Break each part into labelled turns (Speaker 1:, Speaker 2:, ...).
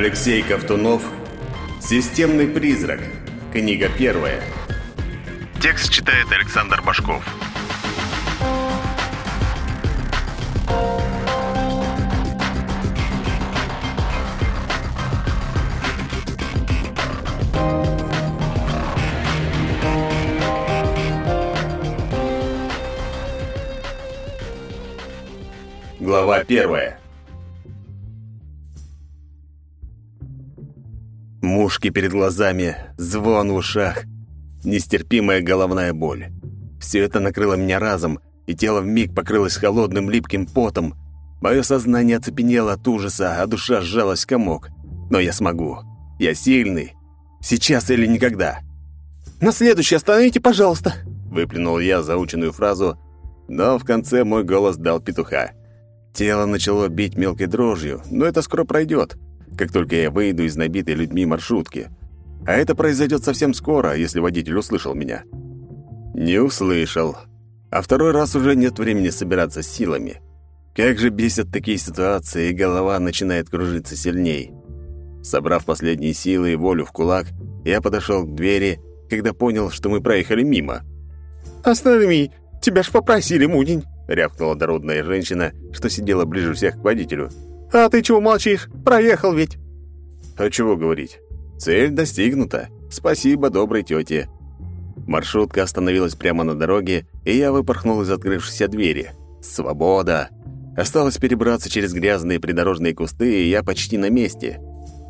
Speaker 1: Алексей Ковтунов «Системный призрак». Книга первая. Текст читает Александр Башков. Мушки перед глазами, звон в ушах, нестерпимая головная боль. Все это накрыло меня разом, и тело вмиг покрылось холодным липким потом. Мое сознание оцепенело от ужаса, а душа сжалась в комок. Но я смогу. Я сильный. Сейчас или никогда.
Speaker 2: «На следующий остановите, пожалуйста!»
Speaker 1: Выплюнул я заученную фразу, но в конце мой голос дал петуха. Тело начало бить мелкой дрожью, но это скоро пройдет, как только я выйду из набитой людьми маршрутки. А это произойдет совсем скоро, если водитель услышал меня. Не услышал. А второй раз уже нет времени собираться с силами. Как же бесят такие ситуации, и голова начинает кружиться сильней. Собрав последние силы и волю в кулак, я подошел к двери, когда понял, что мы проехали мимо.
Speaker 2: «Останови! Тебя ж попросили, Мудень!»
Speaker 1: рявкнула дородная женщина, что сидела ближе всех к водителю.
Speaker 2: «А ты чего молчишь? Проехал ведь!»
Speaker 1: «А чего говорить? Цель достигнута. Спасибо доброй тете». Маршрутка остановилась прямо на дороге, и я выпорхнул из открывшейся двери. «Свобода!» Осталось перебраться через грязные придорожные кусты, и я почти на месте.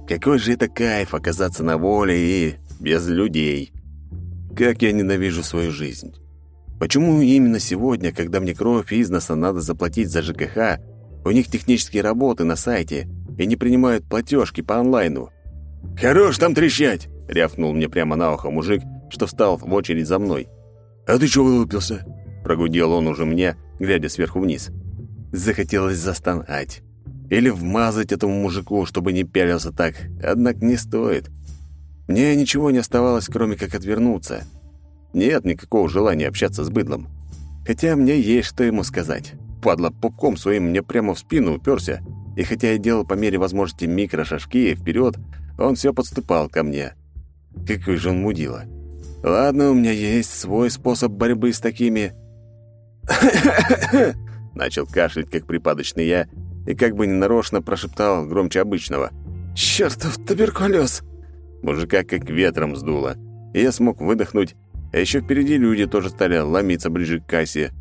Speaker 1: Какой же это кайф оказаться на воле и без людей. Как я ненавижу свою жизнь. Почему именно сегодня, когда мне кровь из носа надо заплатить за ЖКХ, у них технические работы на сайте и не принимают платежки по онлайну? «Хорош там трещать!» — рявкнул мне прямо на ухо мужик, что встал в очередь за мной. «А ты чего вылупился?» — прогудел он уже мне, глядя сверху вниз. Захотелось застонать. Или вмазать этому мужику, чтобы не пялился так, однако не стоит. Мне ничего не оставалось, кроме как отвернуться — нет никакого желания общаться с быдлом. Хотя мне есть что ему сказать. Падла пупком своим мне прямо в спину уперся, и хотя я делал по мере возможности микрошажки вперед, он все подступал ко мне. Какой же он мудила. Ладно, у меня есть свой способ борьбы с такими... Начал кашлять, как припадочный я, и как бы ненарочно прошептал громче обычного. «Чёртов туберкулез!» Мужика как ветром сдуло, и я смог выдохнуть а еще впереди люди тоже стали ломиться ближе к кассе.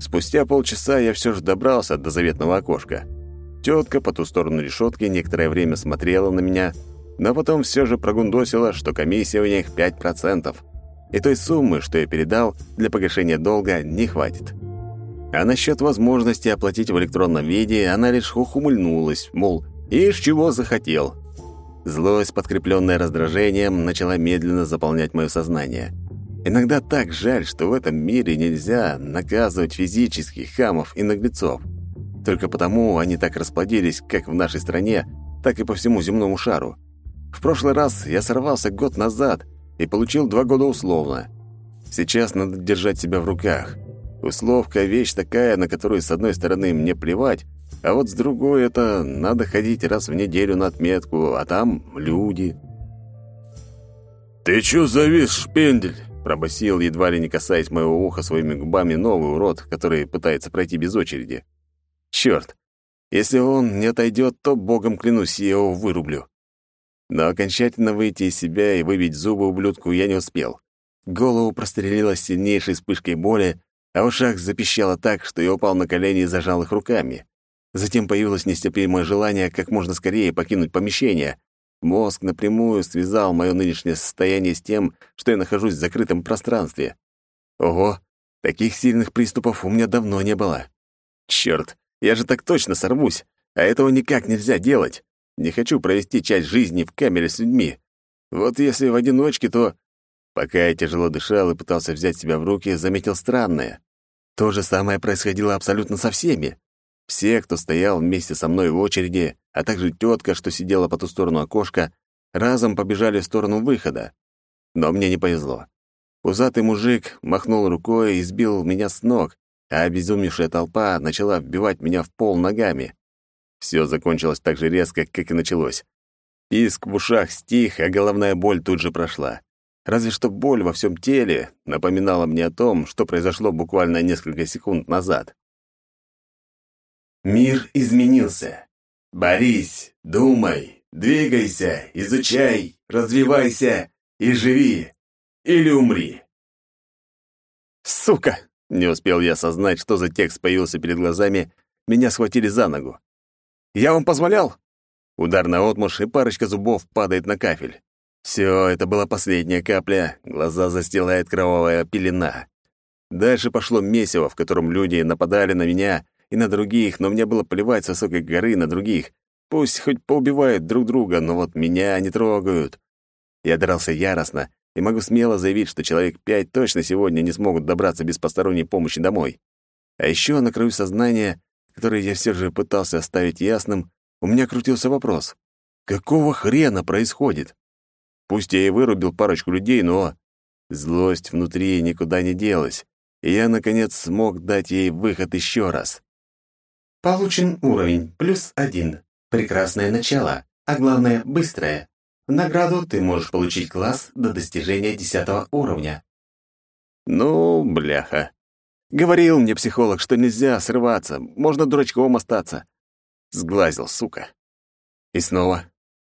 Speaker 1: Спустя полчаса я все же добрался до заветного окошка. Тетка по ту сторону решетки некоторое время смотрела на меня, но потом все же прогундосила, что комиссия у них 5%. И той суммы, что я передал, для погашения долга не хватит. А насчет возможности оплатить в электронном виде она лишь ухмыльнулась, мол, ишь чего захотел. Злость, подкрепленная раздражением, начала медленно заполнять мое сознание – Иногда так жаль, что в этом мире нельзя наказывать физических хамов и наглецов. Только потому они так расплодились как в нашей стране, так и по всему земному шару. В прошлый раз я сорвался год назад и получил два года условно. Сейчас надо держать себя в руках. Условка — вещь такая, на которую, с одной стороны, мне плевать, а вот с другой — это надо ходить раз в неделю на отметку, а там люди.
Speaker 3: «Ты чё завис, шпендель?»
Speaker 1: Пробасил, едва ли не касаясь моего уха своими губами, новый урод, который пытается пройти без очереди. Черт! Если он не отойдет, то, богом клянусь, я его вырублю. Но окончательно выйти из себя и выбить зубы ублюдку я не успел. Голову прострелила сильнейшей вспышкой боли, а в ушах запищало так, что я упал на колени и зажал их руками. Затем появилось нестерпимое желание как можно скорее покинуть помещение, Мозг напрямую связал мое нынешнее состояние с тем, что я нахожусь в закрытом пространстве. Ого, таких сильных приступов у меня давно не было. Черт, я же так точно сорвусь, а этого никак нельзя делать. Не хочу провести часть жизни в камере с людьми. Вот если в одиночке, то... Пока я тяжело дышал и пытался взять себя в руки, заметил странное. То же самое происходило абсолютно со всеми. Все, кто стоял вместе со мной в очереди, а также тетка, что сидела по ту сторону окошка, разом побежали в сторону выхода. Но мне не повезло. Пузатый мужик махнул рукой и сбил меня с ног, а обезумевшая толпа начала вбивать меня в пол ногами. Все закончилось так же резко, как и началось. Писк в ушах стих, а головная боль тут же прошла. Разве что боль во всем теле напоминала мне о том, что произошло буквально несколько секунд назад. Мир изменился. Борись, думай, двигайся, изучай, развивайся и живи. Или умри. Сука! Не успел я осознать, что за текст появился перед глазами, меня схватили за ногу. «Я вам позволял?» Удар на отмуж, и парочка зубов падает на кафель. Все, это была последняя капля, глаза застилает кровавая пелена. Дальше пошло месиво, в котором люди нападали на меня и на других, но мне было плевать с высокой горы на других. Пусть хоть поубивают друг друга, но вот меня не трогают. Я дрался яростно, и могу смело заявить, что человек пять точно сегодня не смогут добраться без посторонней помощи домой. А еще на краю сознания, который я все же пытался оставить ясным, у меня крутился вопрос. Какого хрена происходит? Пусть я и вырубил парочку людей, но злость внутри никуда не делась, и я, наконец, смог дать ей выход еще раз.
Speaker 4: Получен уровень плюс один. Прекрасное начало, а главное — быстрое. Награду ты можешь получить класс до достижения десятого уровня.
Speaker 1: Ну, бляха. Говорил мне психолог, что нельзя срываться, можно дурачком остаться. Сглазил, сука. И снова.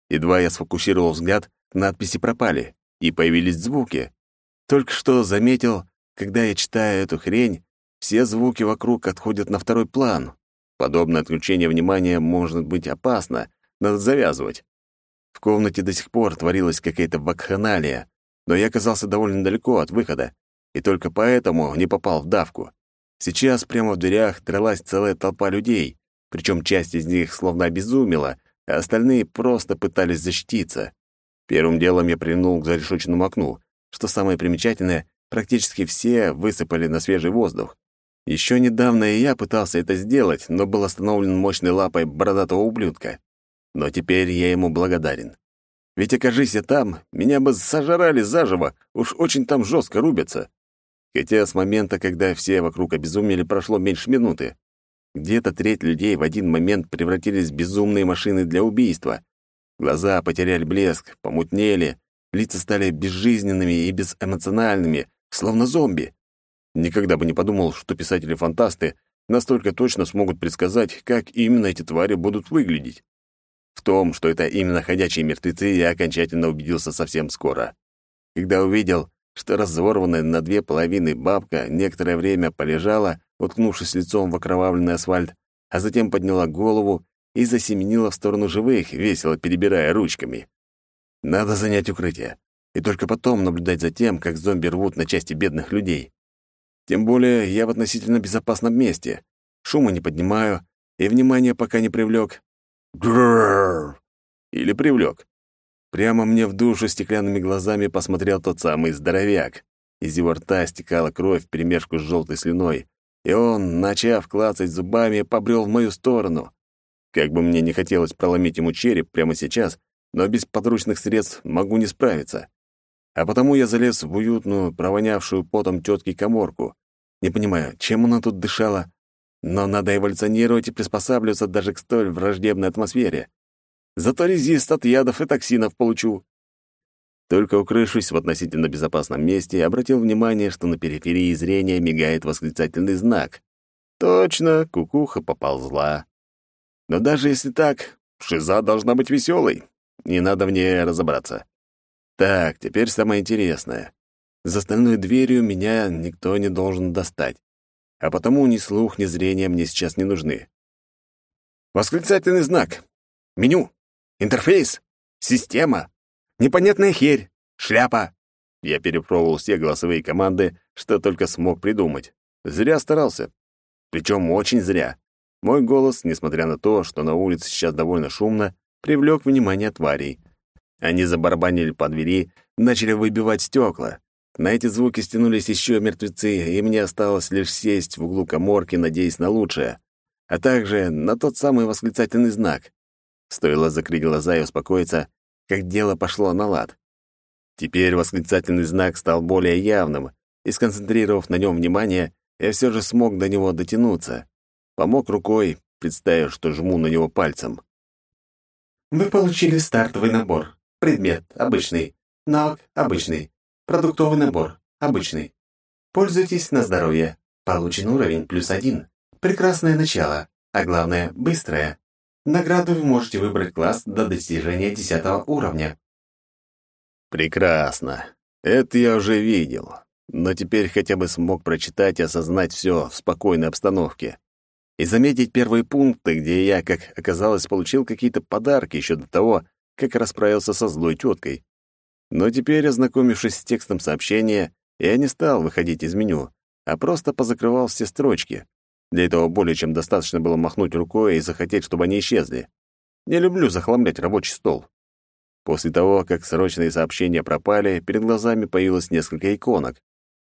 Speaker 1: Едва я сфокусировал взгляд, надписи пропали, и появились звуки. Только что заметил, когда я читаю эту хрень, все звуки вокруг отходят на второй план. Подобное отключение внимания может быть опасно, надо завязывать. В комнате до сих пор творилась какая-то вакханалия, но я оказался довольно далеко от выхода, и только поэтому не попал в давку. Сейчас прямо в дверях дралась целая толпа людей, причем часть из них словно обезумела, а остальные просто пытались защититься. Первым делом я прильнул к зарешоченному окну. Что самое примечательное, практически все высыпали на свежий воздух. Еще недавно и я пытался это сделать, но был остановлен мощной лапой бородатого ублюдка. Но теперь я ему благодарен. Ведь окажись я там, меня бы сожрали заживо, уж очень там жестко рубятся. Хотя с момента, когда все вокруг обезумели, прошло меньше минуты. Где-то треть людей в один момент превратились в безумные машины для убийства. Глаза потеряли блеск, помутнели, лица стали безжизненными и безэмоциональными, словно зомби. Никогда бы не подумал, что писатели-фантасты настолько точно смогут предсказать, как именно эти твари будут выглядеть. В том, что это именно ходячие мертвецы, я окончательно убедился совсем скоро. Когда увидел, что разорванная на две половины бабка некоторое время полежала, уткнувшись лицом в окровавленный асфальт, а затем подняла голову и засеменила в сторону живых, весело перебирая ручками. Надо занять укрытие, и только потом наблюдать за тем, как зомби рвут на части бедных людей. Тем более я в относительно безопасном месте. Шума не поднимаю, и внимание пока не привлек. Грррр! Или привлек. Прямо мне в душу стеклянными глазами посмотрел тот самый здоровяк. Из его рта стекала кровь вперемешку с желтой слюной, и он, начав клацать зубами, побрел в мою сторону. Как бы мне не хотелось проломить ему череп прямо сейчас, но без подручных средств могу не справиться. А потому я залез в уютную, провонявшую потом тетки коморку. Не понимаю, чем она тут дышала, но надо эволюционировать и приспосабливаться даже к столь враждебной атмосфере. Зато резист от ядов и токсинов получу. Только укрывшись в относительно безопасном месте, обратил внимание, что на периферии зрения мигает восклицательный знак. Точно, кукуха поползла. Но даже если так, шиза должна быть веселой. Не надо в ней разобраться. Так, теперь самое интересное. За остальной дверью меня никто не должен достать а потому ни слух, ни зрение мне сейчас не нужны. Восклицательный знак. Меню. Интерфейс. Система. Непонятная херь. Шляпа. Я перепробовал все голосовые команды, что только смог придумать. Зря старался. Причем очень зря. Мой голос, несмотря на то, что на улице сейчас довольно шумно, привлек внимание тварей. Они забарабанили по двери, начали выбивать стекла. На эти звуки стянулись еще мертвецы, и мне осталось лишь сесть в углу коморки, надеясь на лучшее, а также на тот самый восклицательный знак. Стоило закрыть глаза и успокоиться, как дело пошло на лад. Теперь восклицательный знак стал более явным, и, сконцентрировав на нем внимание, я все же смог до него дотянуться. Помог рукой, представив, что жму на него пальцем.
Speaker 4: Вы получили стартовый набор. Предмет – обычный. Навык – обычный. Продуктовый набор – обычный. Пользуйтесь на здоровье. Получен уровень плюс один. Прекрасное начало, а главное – быстрое. Награду вы можете выбрать класс до достижения десятого уровня.
Speaker 1: Прекрасно. Это я уже видел. Но теперь хотя бы смог прочитать и осознать все в спокойной обстановке. И заметить первые пункты, где я, как оказалось, получил какие-то подарки еще до того, как расправился со злой теткой. Но теперь, ознакомившись с текстом сообщения, я не стал выходить из меню, а просто позакрывал все строчки. Для этого более чем достаточно было махнуть рукой и захотеть, чтобы они исчезли. Не люблю захламлять рабочий стол. После того, как срочные сообщения пропали, перед глазами появилось несколько иконок.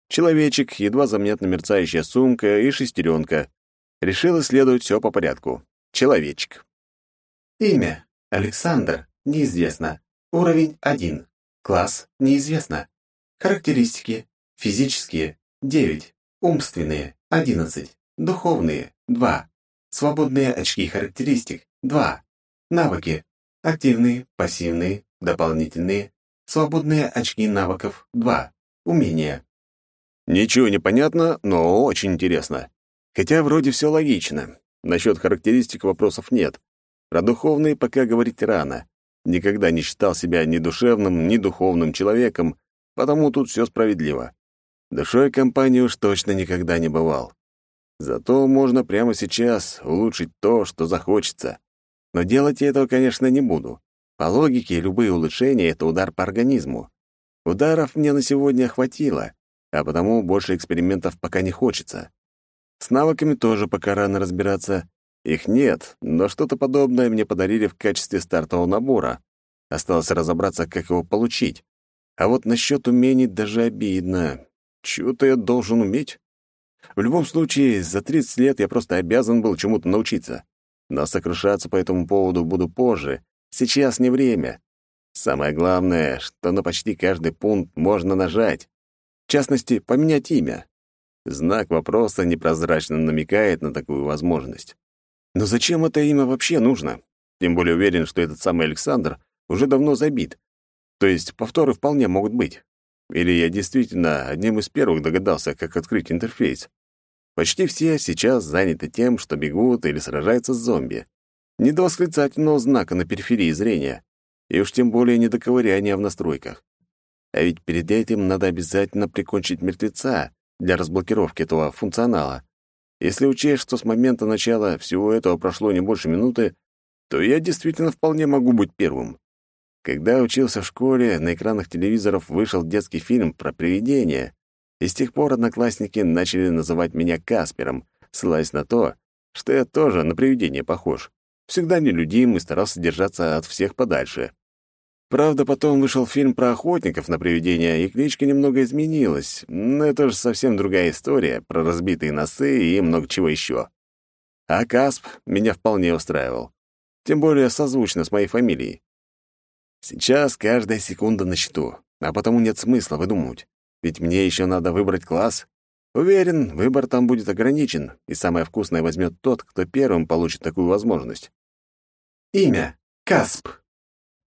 Speaker 1: Человечек, едва заметно мерцающая сумка и шестеренка. Решил исследовать все по порядку. Человечек.
Speaker 4: Имя. Александр. Неизвестно. Уровень 1. Класс. Неизвестно. Характеристики. Физические. 9. Умственные. 11. Духовные – 2. Свободные очки характеристик – 2. Навыки. Активные, пассивные, дополнительные. Свободные очки навыков – 2. Умения.
Speaker 1: Ничего не понятно, но очень интересно. Хотя вроде все логично. Насчет характеристик вопросов нет. Про духовные пока говорить рано. Никогда не считал себя ни душевным, ни духовным человеком, потому тут все справедливо. Душой компании уж точно никогда не бывал. Зато можно прямо сейчас улучшить то, что захочется. Но делать я этого, конечно, не буду. По логике, любые улучшения — это удар по организму. Ударов мне на сегодня хватило, а потому больше экспериментов пока не хочется. С навыками тоже пока рано разбираться. Их нет, но что-то подобное мне подарили в качестве стартового набора. Осталось разобраться, как его получить. А вот насчет умений даже обидно. Чего-то я должен уметь. В любом случае, за 30 лет я просто обязан был чему-то научиться. Но сокрушаться по этому поводу буду позже. Сейчас не время. Самое главное, что на почти каждый пункт можно нажать. В частности, поменять имя. Знак вопроса непрозрачно намекает на такую возможность. Но зачем это имя вообще нужно? Тем более уверен, что этот самый Александр уже давно забит. То есть повторы вполне могут быть. Или я действительно одним из первых догадался, как открыть интерфейс. Почти все сейчас заняты тем, что бегут или сражаются с зомби. Не до восклицательного знака на периферии зрения, и уж тем более не до ковыряния в настройках. А ведь перед этим надо обязательно прикончить мертвеца для разблокировки этого функционала. Если учесть, что с момента начала всего этого прошло не больше минуты, то я действительно вполне могу быть первым. Когда учился в школе, на экранах телевизоров вышел детский фильм про привидения, и с тех пор одноклассники начали называть меня Каспером, ссылаясь на то, что я тоже на привидение похож. Всегда нелюдим и старался держаться от всех подальше. Правда, потом вышел фильм про охотников на привидения, и кличка немного изменилась, но это же совсем другая история, про разбитые носы и много чего еще. А Касп меня вполне устраивал. Тем более созвучно с моей фамилией. Сейчас каждая секунда на счету, а потому нет смысла выдумывать. Ведь мне еще надо выбрать класс. Уверен, выбор там будет ограничен, и самое вкусное возьмет тот, кто первым получит такую возможность.
Speaker 4: Имя. Касп.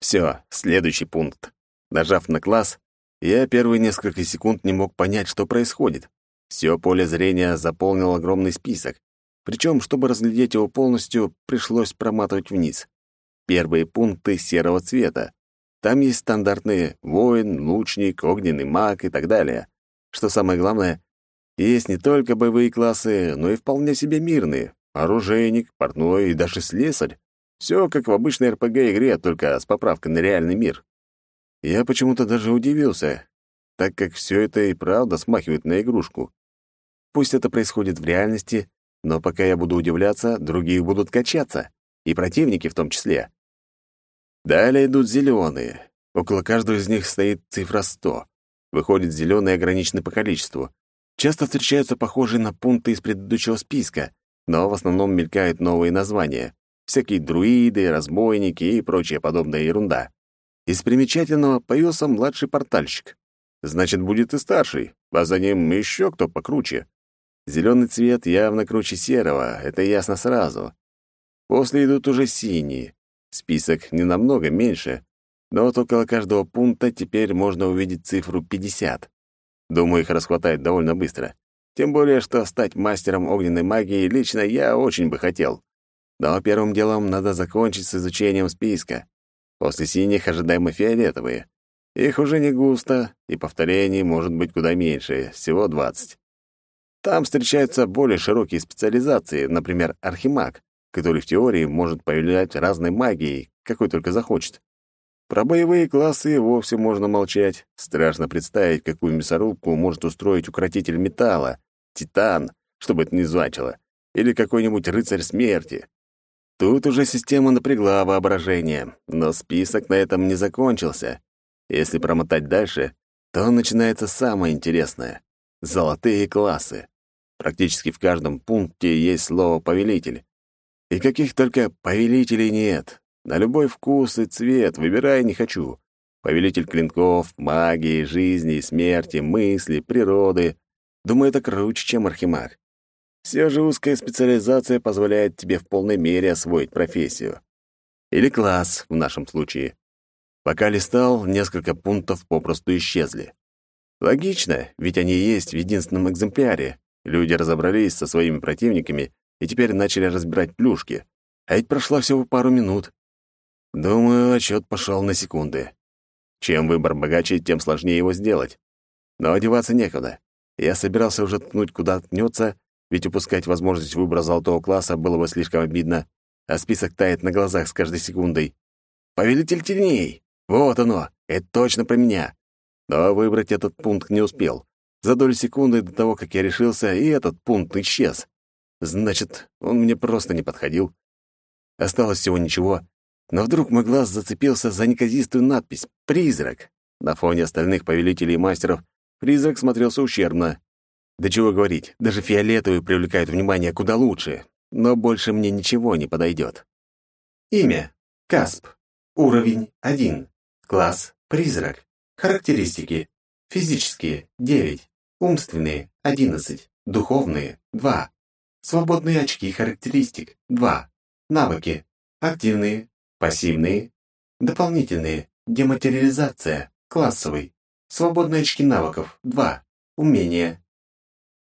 Speaker 1: Все, следующий пункт. Нажав на класс, я первые несколько секунд не мог понять, что происходит. Все поле зрения заполнил огромный список. Причем, чтобы разглядеть его полностью, пришлось проматывать вниз. Первые пункты серого цвета. Там есть стандартные воин, лучник, огненный маг и так далее. Что самое главное, есть не только боевые классы, но и вполне себе мирные. Оружейник, портной и даже слесарь. Все как в обычной РПГ-игре, только с поправкой на реальный мир. Я почему-то даже удивился, так как все это и правда смахивает на игрушку. Пусть это происходит в реальности, но пока я буду удивляться, другие будут качаться, и противники в том числе. Далее идут зеленые. Около каждого из них стоит цифра 100. Выходит, зеленые ограничены по количеству. Часто встречаются похожие на пункты из предыдущего списка, но в основном мелькают новые названия. Всякие друиды, разбойники и прочая подобная ерунда. Из примечательного появился младший портальщик. Значит, будет и старший, а за ним еще кто покруче. Зеленый цвет явно круче серого, это ясно сразу. После идут уже синие. Список не намного меньше, но вот около каждого пункта теперь можно увидеть цифру 50. Думаю, их расхватает довольно быстро. Тем более, что стать мастером огненной магии лично я очень бы хотел. Но первым делом надо закончить с изучением списка. После синих ожидаемо фиолетовые. Их уже не густо, и повторений может быть куда меньше, всего 20. Там встречаются более широкие специализации, например, архимаг, который в теории может повелять разной магией, какой только захочет. Про боевые классы и вовсе можно молчать. Страшно представить, какую мясорубку может устроить укротитель металла, титан, чтобы это не значило, или какой-нибудь рыцарь смерти. Тут уже система напрягла воображение, но список на этом не закончился. Если промотать дальше, то начинается самое интересное — золотые классы. Практически в каждом пункте есть слово «повелитель». И каких только повелителей нет. На любой вкус и цвет выбирай не хочу. Повелитель клинков, магии, жизни, смерти, мысли, природы. Думаю, это круче, чем архимаг. Все же узкая специализация позволяет тебе в полной мере освоить профессию. Или класс, в нашем случае. Пока листал, несколько пунктов попросту исчезли. Логично, ведь они есть в единственном экземпляре. Люди разобрались со своими противниками и теперь начали разбирать плюшки. А ведь прошла всего пару минут. Думаю, отчет пошел на секунды. Чем выбор богаче, тем сложнее его сделать. Но одеваться некуда. Я собирался уже ткнуть, куда ткнется, ведь упускать возможность выбора золотого класса было бы слишком обидно, а список тает на глазах с каждой секундой. «Повелитель теней! Вот оно! Это точно про меня!» Но выбрать этот пункт не успел. За долю секунды до того, как я решился, и этот пункт исчез. Значит, он мне просто не подходил. Осталось всего ничего, но вдруг мой глаз зацепился за неказистую надпись «Призрак». На фоне остальных повелителей и мастеров призрак смотрелся ущербно. Да чего говорить, даже фиолетовый привлекает внимание куда лучше, но больше мне ничего не подойдет.
Speaker 4: Имя. Касп. Уровень 1. Класс. Призрак. Характеристики. Физические. 9. Умственные. 11. Духовные. 2. Свободные очки характеристик. 2. Навыки. Активные. Пассивные. Дополнительные. Дематериализация. Классовый. Свободные очки навыков. 2. Умения.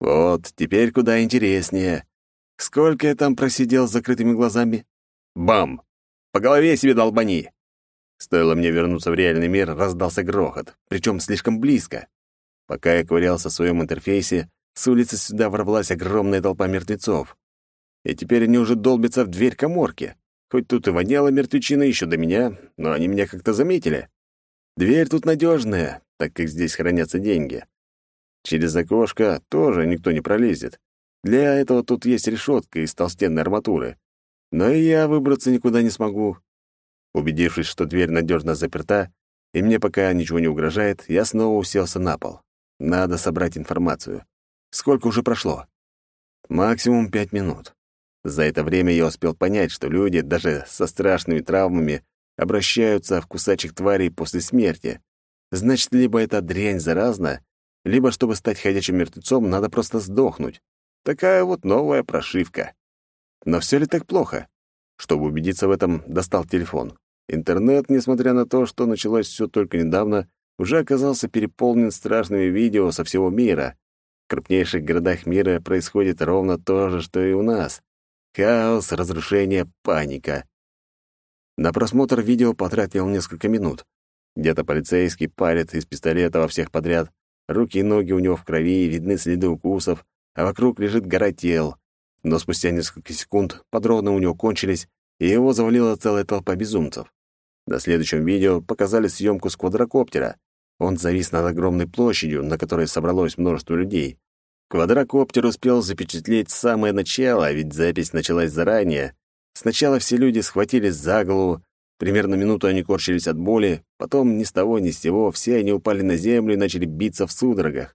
Speaker 1: Вот, теперь куда интереснее. Сколько я там просидел с закрытыми глазами? Бам! По голове себе долбани! Стоило мне вернуться в реальный мир, раздался грохот, причем слишком близко. Пока я ковырялся в своем интерфейсе, с улицы сюда ворвалась огромная толпа мертвецов. И теперь они уже долбятся в дверь коморки. Хоть тут и воняло мертвечина еще до меня, но они меня как-то заметили. Дверь тут надежная, так как здесь хранятся деньги. Через окошко тоже никто не пролезет. Для этого тут есть решетка из толстенной арматуры. Но и я выбраться никуда не смогу. Убедившись, что дверь надежно заперта, и мне пока ничего не угрожает, я снова уселся на пол. Надо собрать информацию. Сколько уже прошло? Максимум пять минут. За это время я успел понять, что люди, даже со страшными травмами, обращаются в кусачих тварей после смерти. Значит, либо эта дрянь заразна, либо, чтобы стать ходячим мертвецом, надо просто сдохнуть. Такая вот новая прошивка. Но все ли так плохо? Чтобы убедиться в этом, достал телефон. Интернет, несмотря на то, что началось все только недавно, уже оказался переполнен страшными видео со всего мира. В крупнейших городах мира происходит ровно то же, что и у нас. Хаос, разрушение, паника. На просмотр видео потратил несколько минут. Где-то полицейский палит из пистолета во всех подряд, Руки и ноги у него в крови, видны следы укусов, а вокруг лежит гора тел. Но спустя несколько секунд подробно у него кончились, и его завалила целая толпа безумцев. На следующем видео показали съемку с квадрокоптера. Он завис над огромной площадью, на которой собралось множество людей. Квадрокоптер успел запечатлеть самое начало, ведь запись началась заранее. Сначала все люди схватились за голову, Примерно минуту они корчились от боли, потом ни с того ни с сего все они упали на землю и начали биться в судорогах.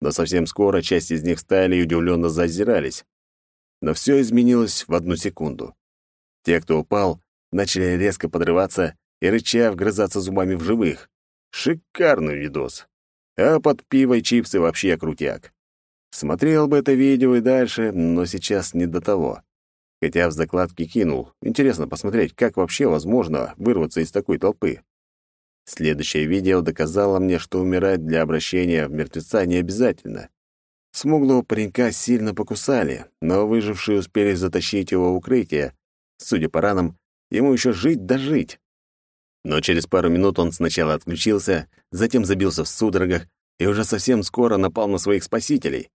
Speaker 1: Но совсем скоро часть из них стали и удивленно зазирались. Но все изменилось в одну секунду. Те, кто упал, начали резко подрываться и рыча вгрызаться зубами в живых. Шикарный видос. А под пиво и чипсы вообще крутяк. Смотрел бы это видео и дальше, но сейчас не до того. Хотя в закладке кинул. Интересно посмотреть, как вообще возможно вырваться из такой толпы. Следующее видео доказало мне, что умирать для обращения в мертвеца не обязательно. Смуглого паренька сильно покусали, но выжившие успели затащить его в укрытие. Судя по ранам, ему еще жить да жить. Но через пару минут он сначала отключился, затем забился в судорогах и уже совсем скоро напал на своих спасителей.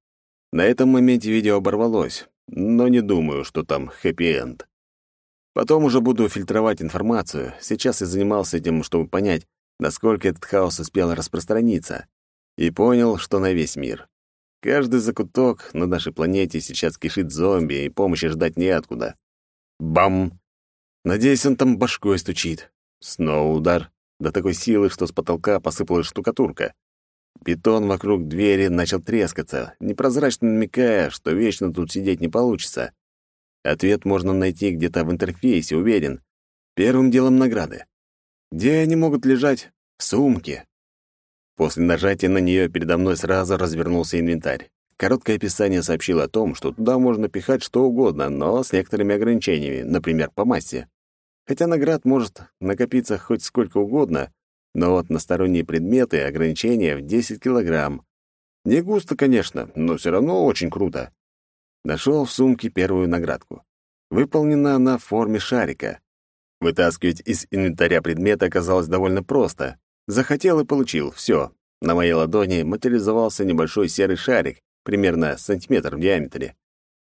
Speaker 1: На этом моменте видео оборвалось, но не думаю, что там хэппи-энд. Потом уже буду фильтровать информацию. Сейчас я занимался этим, чтобы понять, насколько этот хаос успел распространиться, и понял, что на весь мир. Каждый закуток на нашей планете сейчас кишит зомби, и помощи ждать неоткуда. Бам! Надеюсь, он там башкой стучит. Снова удар. До такой силы, что с потолка посыпалась штукатурка. Бетон вокруг двери начал трескаться, непрозрачно намекая, что вечно тут сидеть не получится. Ответ можно найти где-то в интерфейсе, уверен. Первым делом награды. Где они могут лежать? В сумке. После нажатия на нее передо мной сразу развернулся инвентарь. Короткое описание сообщило о том, что туда можно пихать что угодно, но с некоторыми ограничениями, например, по массе. Хотя наград может накопиться хоть сколько угодно, но вот на сторонние предметы ограничения в 10 килограмм. Не густо, конечно, но все равно очень круто. Нашел в сумке первую наградку. Выполнена она в форме шарика. Вытаскивать из инвентаря предмет оказалось довольно просто. Захотел и получил, все. На моей ладони материализовался небольшой серый шарик, примерно сантиметр в диаметре.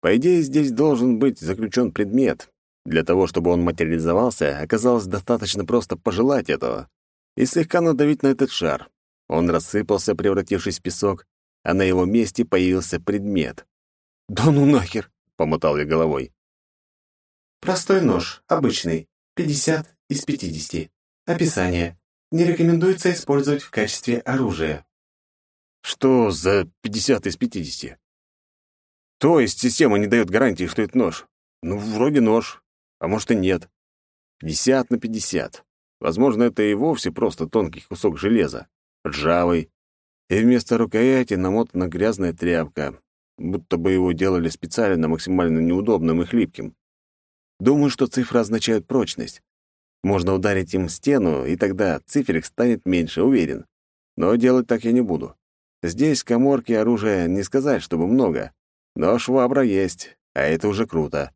Speaker 1: По идее, здесь должен быть заключен предмет. Для того, чтобы он материализовался, оказалось достаточно просто пожелать этого и слегка надавить на этот шар. Он рассыпался, превратившись в песок, а на его месте появился предмет.
Speaker 2: «Да ну нахер!» — помотал я головой.
Speaker 4: Простой нож, обычный, 50 из 50. Описание. Не рекомендуется использовать в качестве оружия.
Speaker 1: Что за 50 из 50? То есть система не дает гарантии, что это нож? Ну, вроде нож, а может и нет. 50 на 50. Возможно, это и вовсе просто тонкий кусок железа, ржавый, и вместо рукояти намотана грязная тряпка, будто бы его делали специально максимально неудобным и хлипким. Думаю, что цифры означают прочность. Можно ударить им в стену, и тогда циферик станет меньше, уверен. Но делать так я не буду. Здесь коморки оружия не сказать, чтобы много. Но швабра есть, а это уже круто.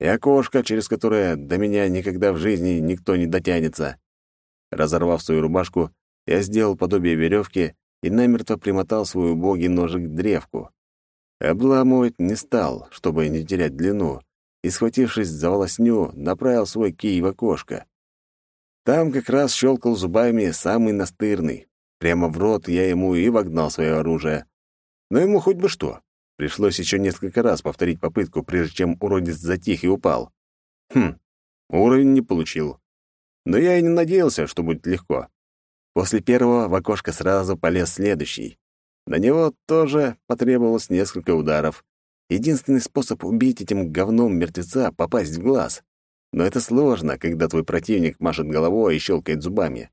Speaker 1: И окошко, через которое до меня никогда в жизни никто не дотянется. Разорвав свою рубашку, я сделал подобие веревки и намертво примотал свой убогий ножик к древку. Обламывать не стал, чтобы не терять длину, и, схватившись за волосню, направил свой кий в окошко. Там как раз щелкал зубами самый настырный. Прямо в рот я ему и вогнал свое оружие. Но ему хоть бы что. Пришлось еще несколько раз повторить попытку, прежде чем уродец затих и упал. Хм, уровень не получил. Но я и не надеялся, что будет легко. После первого в окошко сразу полез следующий. На него тоже потребовалось несколько ударов, Единственный способ убить этим говном мертвеца — попасть в глаз. Но это сложно, когда твой противник машет головой и щелкает зубами.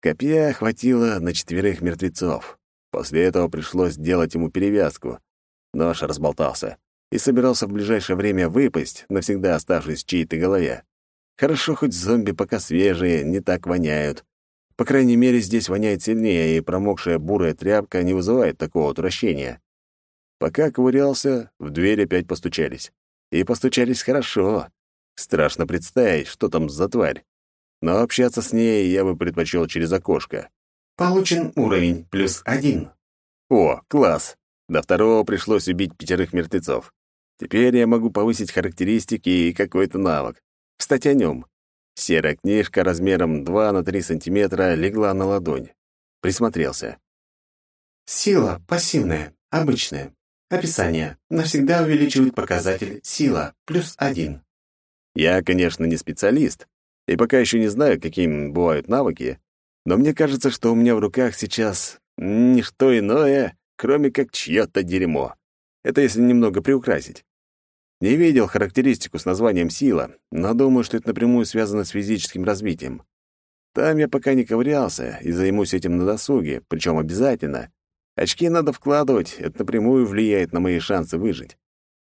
Speaker 1: Копья хватило на четверых мертвецов. После этого пришлось делать ему перевязку. Нож разболтался и собирался в ближайшее время выпасть, навсегда оставшись в чьей-то голове. Хорошо, хоть зомби пока свежие, не так воняют. По крайней мере, здесь воняет сильнее, и промокшая бурая тряпка не вызывает такого отвращения. Пока ковырялся, в дверь опять постучались. И постучались хорошо. Страшно представить, что там за тварь. Но общаться с ней я бы предпочел через окошко.
Speaker 4: Получен уровень плюс один.
Speaker 1: О, класс! До второго пришлось убить пятерых мертвецов. Теперь я могу повысить характеристики и какой-то навык. Кстати, о нем. Серая книжка размером 2 на 3 сантиметра легла на ладонь. Присмотрелся.
Speaker 4: Сила пассивная, обычная. Описание. Навсегда увеличивает показатель сила плюс один.
Speaker 1: Я, конечно, не специалист, и пока еще не знаю, какими бывают навыки, но мне кажется, что у меня в руках сейчас ничто иное, кроме как чье-то дерьмо. Это если немного приукрасить. Не видел характеристику с названием «сила», но думаю, что это напрямую связано с физическим развитием. Там я пока не ковырялся и займусь этим на досуге, причем обязательно. Очки надо вкладывать, это напрямую влияет на мои шансы выжить.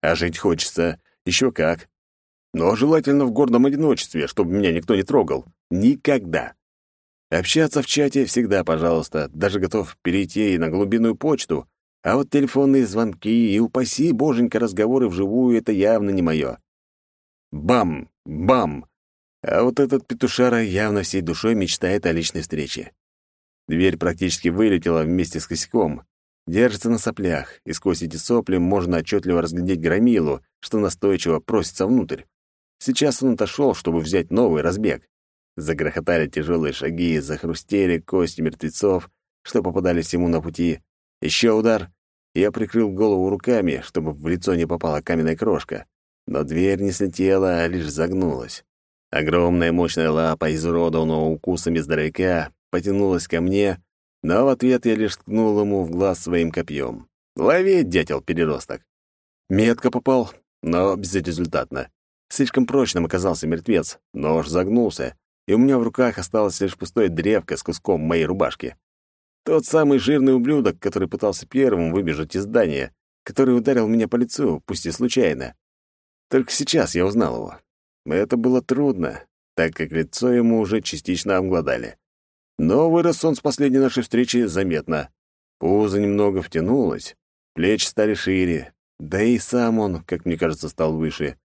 Speaker 1: А жить хочется еще как. Но желательно в гордом одиночестве, чтобы меня никто не трогал. Никогда. Общаться в чате всегда, пожалуйста, даже готов перейти и на глубинную почту, а вот телефонные звонки и, упаси боженька, разговоры вживую — это явно не мое. Бам! Бам! А вот этот петушара явно всей душой мечтает о личной встрече. Дверь практически вылетела вместе с косяком. Держится на соплях, и сквозь эти сопли можно отчетливо разглядеть громилу, что настойчиво просится внутрь. Сейчас он отошел, чтобы взять новый разбег. Загрохотали тяжелые шаги, захрустели кости мертвецов, что попадались ему на пути. Еще удар. Я прикрыл голову руками, чтобы в лицо не попала каменная крошка. Но дверь не слетела, а лишь загнулась. Огромная мощная лапа, изуродованного укусами здоровяка, потянулась ко мне, но в ответ я лишь ткнул ему в глаз своим копьем. «Лови, дятел-переросток!» Метко попал, но безрезультатно. Слишком прочным оказался мертвец, нож загнулся, и у меня в руках осталась лишь пустая древка с куском моей рубашки. Тот самый жирный ублюдок, который пытался первым выбежать из здания, который ударил меня по лицу, пусть и случайно. Только сейчас я узнал его. Это было трудно, так как лицо ему уже частично обгладали. Но вырос он с последней нашей встречи заметно. Пузо немного втянулось, плечи стали шире, да и сам он, как мне кажется, стал выше.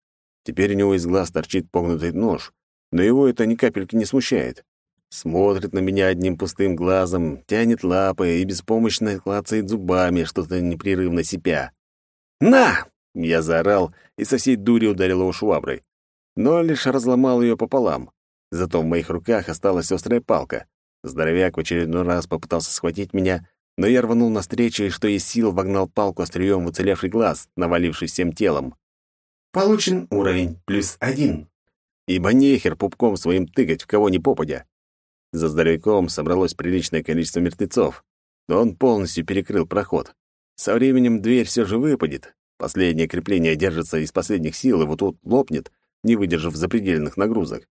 Speaker 1: Теперь у него из глаз торчит погнутый нож, но его это ни капельки не смущает. Смотрит на меня одним пустым глазом, тянет лапы и беспомощно клацает зубами, что-то непрерывно сипя. «На!» — я заорал и со всей дури ударил его шваброй. Но лишь разломал ее пополам. Зато в моих руках осталась острая палка. Здоровяк в очередной раз попытался схватить меня, но я рванул навстречу и, что из сил, вогнал палку острием в уцелевший глаз, навалившись всем телом.
Speaker 4: Получен уровень плюс один
Speaker 1: ибо нехер пупком своим тыкать в кого ни попадя. За здоровяком собралось приличное количество мертвецов, но он полностью перекрыл проход. Со временем дверь все же выпадет. Последнее крепление держится из последних сил и вот тут лопнет, не выдержав запредельных нагрузок.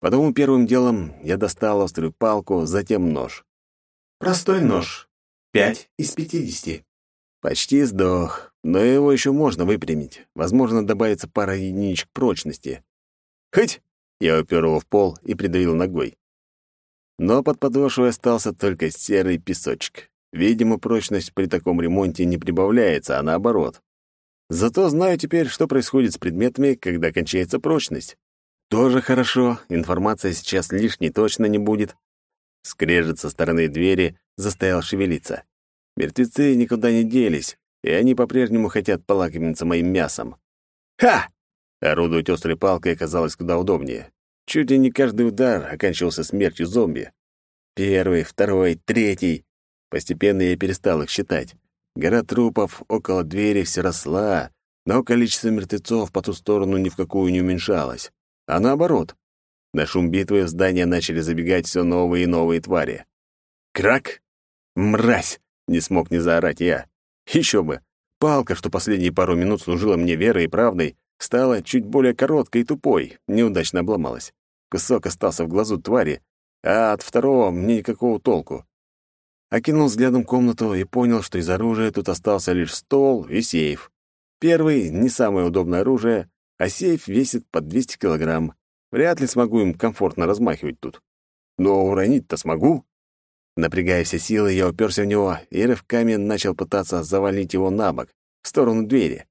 Speaker 1: Потому первым делом я достал острую палку, затем нож.
Speaker 4: Простой нож. Пять из пятидесяти.
Speaker 1: Почти сдох, но его еще можно выпрямить. Возможно, добавится пара единичек прочности. «Хоть!» — я упер его в пол и придавил ногой. Но под подошвой остался только серый песочек. Видимо, прочность при таком ремонте не прибавляется, а наоборот. Зато знаю теперь, что происходит с предметами, когда кончается прочность. Тоже хорошо, информация сейчас лишней точно не будет. Скрежет со стороны двери, заставил шевелиться. Мертвецы никуда не делись, и они по-прежнему хотят полакомиться моим мясом. «Ха!» Орудовать острой палкой оказалось куда удобнее. Чуть ли не каждый удар оканчивался смертью зомби. Первый, второй, третий. Постепенно я перестал их считать. Гора трупов около двери все росла, но количество мертвецов по ту сторону ни в какую не уменьшалось. А наоборот. На шум битвы в здание начали забегать все новые и новые твари. «Крак! Мразь!» — не смог не заорать я. Еще бы! Палка, что последние пару минут служила мне верой и правдой, стала чуть более короткой и тупой, неудачно обломалась. Кусок остался в глазу твари, а от второго мне никакого толку. Окинул взглядом комнату и понял, что из оружия тут остался лишь стол и сейф. Первый — не самое удобное оружие, а сейф весит под 200 килограмм. Вряд ли смогу им комфортно размахивать тут. Но уронить-то смогу. Напрягая все силы, я уперся в него и рывками начал пытаться завалить его на бок, в сторону двери.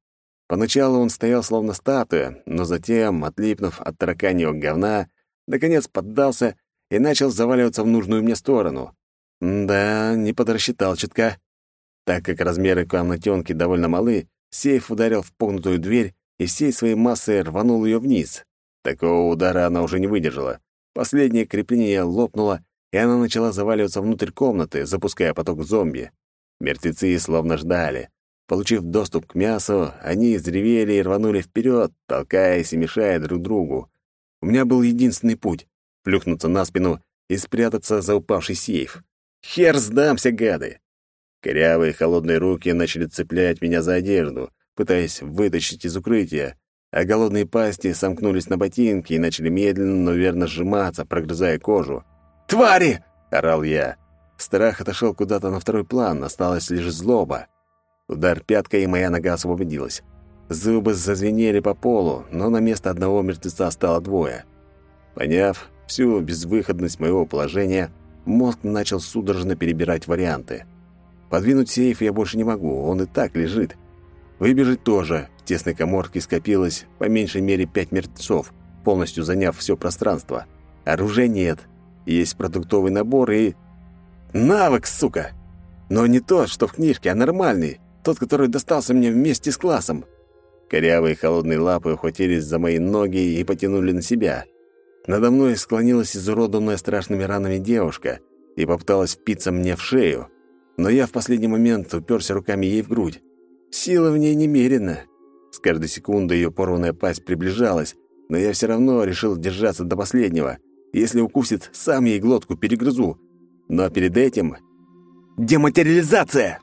Speaker 1: Поначалу он стоял словно статуя, но затем, отлипнув от тараканьего говна, наконец поддался и начал заваливаться в нужную мне сторону. да, не подрасчитал чутка. Так как размеры комнатенки довольно малы, сейф ударил в погнутую дверь и всей своей массой рванул ее вниз. Такого удара она уже не выдержала. Последнее крепление лопнуло, и она начала заваливаться внутрь комнаты, запуская поток зомби. Мертвецы словно ждали. Получив доступ к мясу, они взревели и рванули вперед, толкаясь и мешая друг другу. У меня был единственный путь — плюхнуться на спину и спрятаться за упавший сейф. Хер сдамся, гады! Корявые холодные руки начали цеплять меня за одежду, пытаясь вытащить из укрытия, а голодные пасти сомкнулись на ботинки и начали медленно, но верно сжиматься, прогрызая кожу. «Твари!» — орал я. Страх отошел куда-то на второй план, осталась лишь злоба. Удар пяткой, и моя нога освободилась. Зубы зазвенели по полу, но на место одного мертвеца стало двое. Поняв всю безвыходность моего положения, мозг начал судорожно перебирать варианты. Подвинуть сейф я больше не могу, он и так лежит. Выбежать тоже. В тесной коморке скопилось по меньшей мере пять мертвецов, полностью заняв все пространство. Оружия нет. Есть продуктовый набор и... Навык, сука! Но не тот, что в книжке, а нормальный. Тот, который достался мне вместе с классом. Корявые холодные лапы ухватились за мои ноги и потянули на себя. Надо мной склонилась изуродованная страшными ранами девушка и попыталась впиться мне в шею. Но я в последний момент уперся руками ей в грудь. Сила в ней немерена. С каждой секундой ее порванная пасть приближалась, но я все равно решил держаться до последнего. Если укусит, сам ей глотку перегрызу. Но перед этим... Дематериализация!